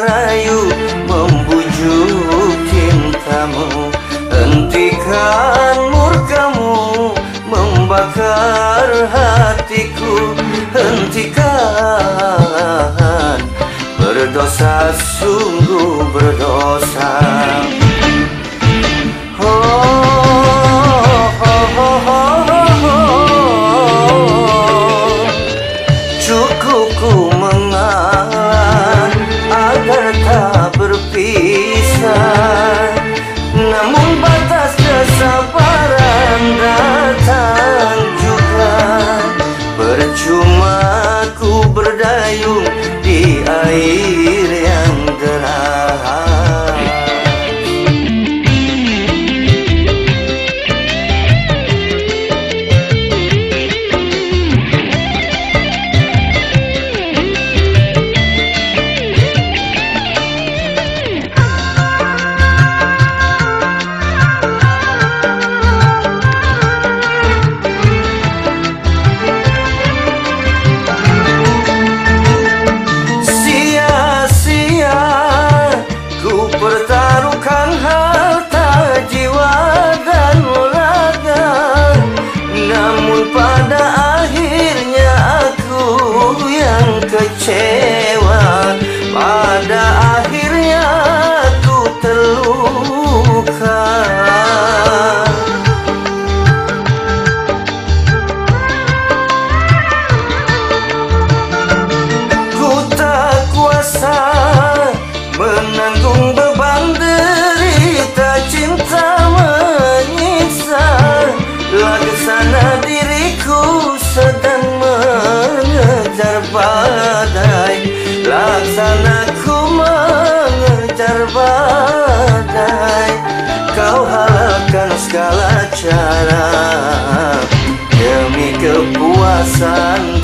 merayu Membujuk cintamu. Hentikan murkamu Membakar hatiku. Hentikan. Berdosa, sungguh berdosa. Berdosa pada akhirnya aku yang kecewa segala cara. Demi kepuasan